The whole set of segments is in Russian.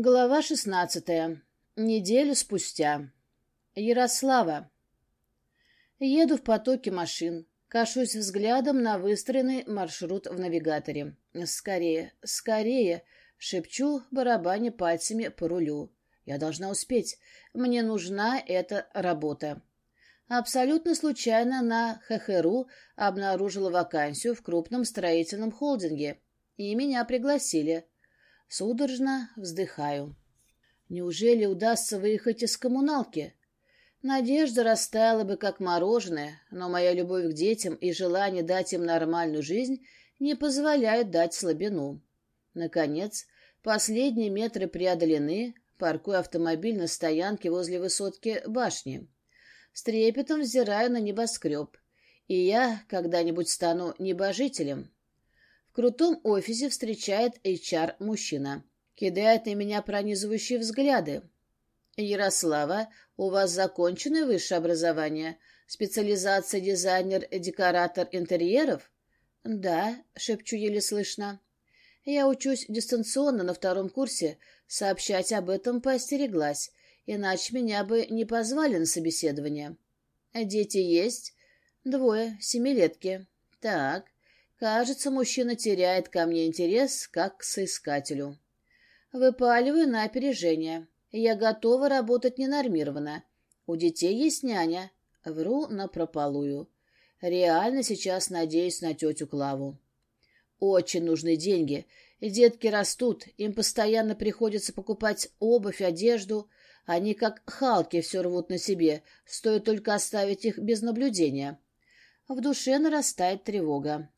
Глава шестнадцатая. Неделю спустя. Ярослава. Еду в потоке машин. Кашусь взглядом на выстроенный маршрут в навигаторе. «Скорее, скорее!» — шепчу, барабаня пальцами по рулю. «Я должна успеть. Мне нужна эта работа». Абсолютно случайно на ХХРУ обнаружила вакансию в крупном строительном холдинге. И меня пригласили. Судорожно вздыхаю. Неужели удастся выехать из коммуналки? Надежда растаяла бы как мороженое, но моя любовь к детям и желание дать им нормальную жизнь не позволяют дать слабину. Наконец, последние метры преодолены, паркую автомобиль на стоянке возле высотки башни. С трепетом взираю на небоскреб. И я когда-нибудь стану небожителем крутом офисе встречает HR-мужчина. Кидает на меня пронизывающие взгляды. «Ярослава, у вас законченное высшее образование? Специализация дизайнер-декоратор интерьеров?» «Да», — шепчу еле слышно. «Я учусь дистанционно на втором курсе. Сообщать об этом поостереглась, иначе меня бы не позвали на собеседование». «Дети есть?» «Двое, семилетки». «Так, Кажется, мужчина теряет ко мне интерес, как к соискателю. Выпаливаю на опережение. Я готова работать ненормированно. У детей есть няня. Вру напропалую. Реально сейчас надеюсь на тетю Клаву. Очень нужны деньги. Детки растут, им постоянно приходится покупать обувь, одежду. Они как халки все рвут на себе, стоит только оставить их без наблюдения. В душе нарастает тревога.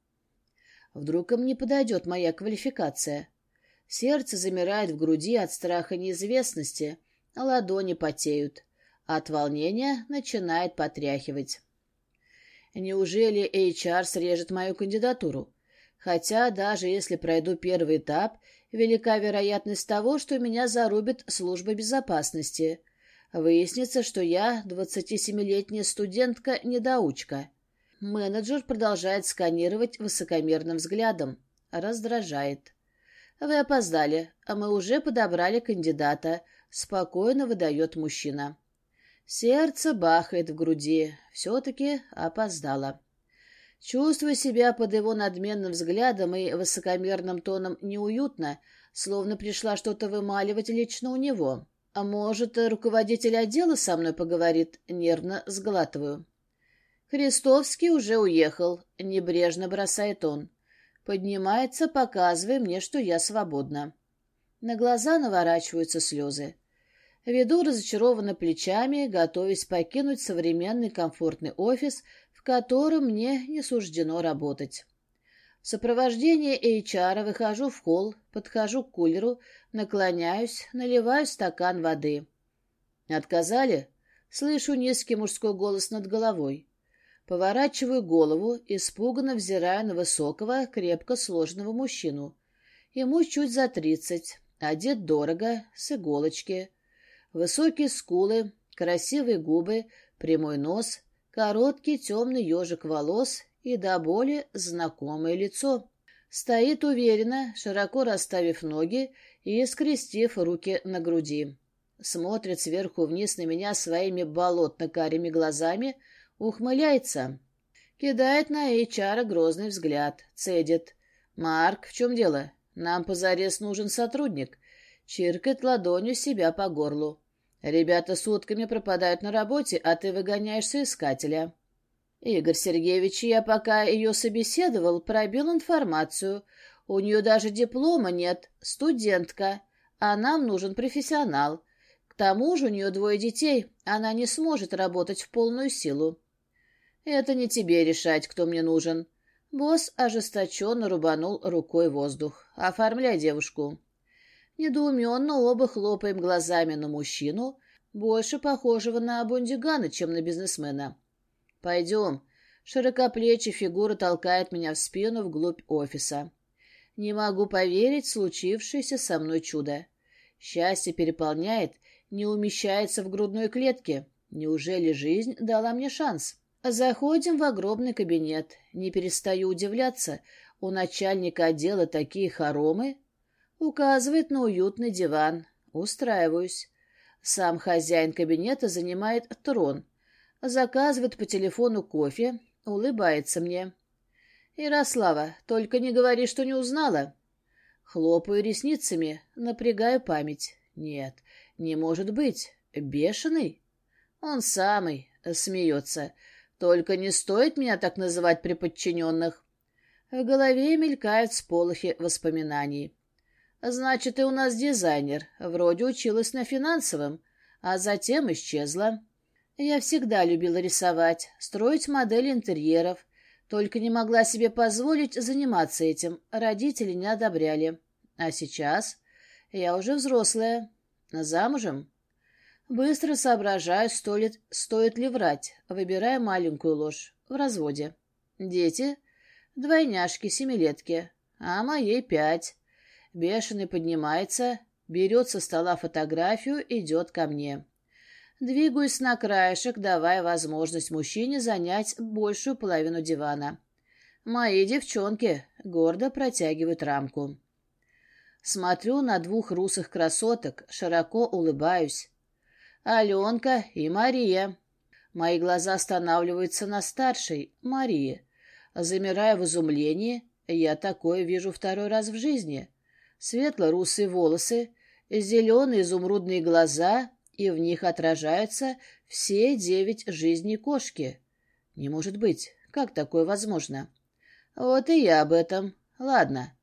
Вдруг им не подойдет моя квалификация. Сердце замирает в груди от страха неизвестности, а ладони потеют. От волнения начинает потряхивать. Неужели HR срежет мою кандидатуру? Хотя даже если пройду первый этап, велика вероятность того, что меня зарубит служба безопасности. Выяснится, что я 27-летняя студентка-недоучка. Менеджер продолжает сканировать высокомерным взглядом. Раздражает. «Вы опоздали, а мы уже подобрали кандидата», — спокойно выдает мужчина. Сердце бахает в груди. Все-таки опоздала. Чувствую себя под его надменным взглядом и высокомерным тоном неуютно, словно пришла что-то вымаливать лично у него. А может, руководитель отдела со мной поговорит? Нервно сглатываю. «Христовский уже уехал», — небрежно бросает он. Поднимается, показывая мне, что я свободна. На глаза наворачиваются слезы. Веду разочарованно плечами, готовясь покинуть современный комфортный офис, в котором мне не суждено работать. В сопровождении HR выхожу в холл, подхожу к кулеру, наклоняюсь, наливаю стакан воды. «Отказали?» Слышу низкий мужской голос над головой. Поворачиваю голову, испуганно взирая на высокого, крепко сложенного мужчину. Ему чуть за тридцать, одет дорого, с иголочки. Высокие скулы, красивые губы, прямой нос, короткий темный ежик волос и до боли знакомое лицо. Стоит уверенно, широко расставив ноги и скрестив руки на груди. Смотрит сверху вниз на меня своими болотно-карими глазами — Ухмыляется. Кидает на HR грозный взгляд. Цедит. «Марк, в чем дело? Нам позарез нужен сотрудник». Чиркает ладонью себя по горлу. «Ребята сутками пропадают на работе, а ты выгоняешь соискателя». Игорь Сергеевич, я пока ее собеседовал, пробил информацию. У нее даже диплома нет, студентка, а нам нужен профессионал. К тому же у нее двое детей, она не сможет работать в полную силу. «Это не тебе решать, кто мне нужен». Босс ожесточенно рубанул рукой воздух. «Оформляй девушку». Недоуменно оба хлопаем глазами на мужчину, больше похожего на бундигана, чем на бизнесмена. «Пойдем». Широкоплечья фигура толкает меня в спину вглубь офиса. Не могу поверить случившееся со мной чудо. Счастье переполняет, не умещается в грудной клетке. Неужели жизнь дала мне шанс? Заходим в огромный кабинет. Не перестаю удивляться. У начальника отдела такие хоромы. Указывает на уютный диван. Устраиваюсь. Сам хозяин кабинета занимает трон. Заказывает по телефону кофе, улыбается мне. «Ярослава, только не говори, что не узнала». Хлопаю ресницами, напрягаю память. Нет, не может быть. Бешеный? Он самый, смеется. Только не стоит меня так называть при подчиненных. В голове мелькают сполохи воспоминаний. Значит, и у нас дизайнер. Вроде училась на финансовом, а затем исчезла. Я всегда любила рисовать, строить модели интерьеров, только не могла себе позволить заниматься этим, родители не одобряли. А сейчас я уже взрослая, замужем. Быстро соображаю, стоит, стоит ли врать, выбирая маленькую ложь в разводе. Дети — двойняшки-семилетки, а моей пять. Бешеный поднимается, берет со стола фотографию, идет ко мне. Двигаюсь на краешек, давая возможность мужчине занять большую половину дивана. Мои девчонки гордо протягивают рамку. Смотрю на двух русых красоток, широко улыбаюсь. Аленка и Мария. Мои глаза останавливаются на старшей, Марии. Замирая в изумлении, я такое вижу второй раз в жизни. Светло-русые волосы, зеленые изумрудные глаза, и в них отражаются все девять жизней кошки. Не может быть, как такое возможно? Вот и я об этом. Ладно.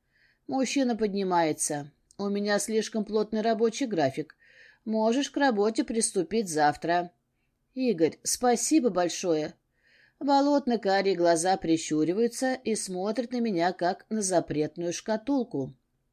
Мужчина поднимается. У меня слишком плотный рабочий график. Можешь к работе приступить завтра. Игорь, спасибо большое. Болотно-карие глаза прищуриваются и смотрят на меня, как на запретную шкатулку.